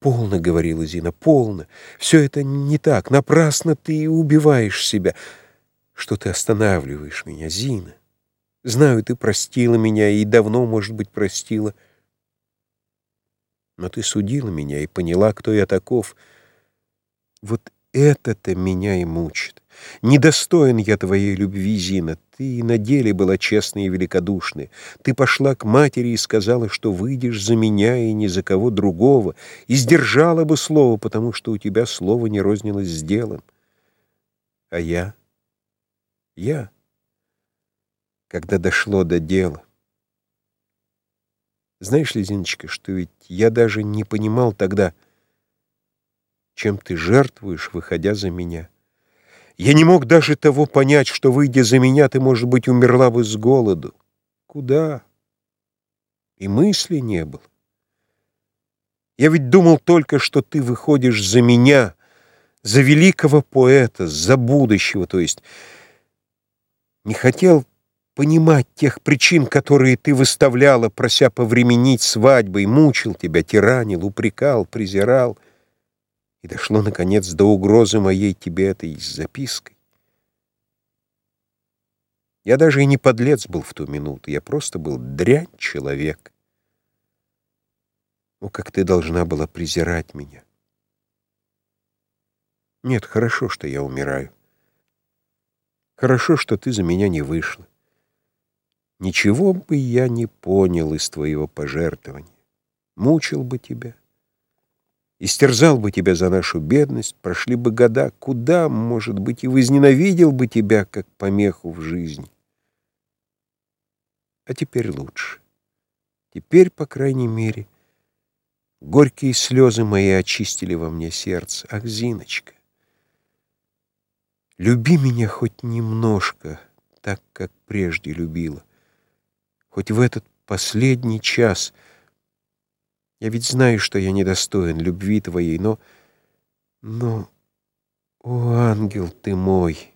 «Полно», — говорила Зина, — «полно. Все это не так. Напрасно ты убиваешь себя. Что ты останавливаешь меня, Зина? Знаю, ты простила меня и давно, может быть, простила. Но ты судила меня и поняла, кто я таков. Вот это-то меня и мучит. Недостоин я твоей любви, Зина. Ты на деле была честной и великодушной. Ты пошла к матери и сказала, что выйдешь за меня и ни за кого другого, и сдержала бы слово, потому что у тебя слово не рознилось с делом. А я? Я? Когда дошло до дела. Знаешь ли, Зиночка, что ведь я даже не понимал тогда, чем ты жертвуешь, выходя за меня. Я не мог даже того понять, что, выйдя за меня, ты, может быть, умерла бы с голоду. Куда? И мысли не было. Я ведь думал только, что ты выходишь за меня, за великого поэта, за будущего, то есть не хотел понимать тех причин, которые ты выставляла, прося повременить свадьбой, мучил тебя, тиранил, упрекал, презирал — и дошло, наконец, до угрозы моей тебе этой запиской. Я даже и не подлец был в ту минуту, я просто был дрянь человек. О, как ты должна была презирать меня. Нет, хорошо, что я умираю. Хорошо, что ты за меня не вышла. Ничего бы я не понял из твоего пожертвования. Мучил бы тебя. Истерзал бы тебя за нашу бедность, прошли бы года, куда, может быть, и возненавидел бы тебя, как помеху в жизни. А теперь лучше. Теперь, по крайней мере, горькие слезы мои очистили во мне сердце. Ах, Зиночка, люби меня хоть немножко, так, как прежде любила. Хоть в этот последний час — я ведь знаю, что я недостоин любви твоей, но... Но... О, ангел ты мой!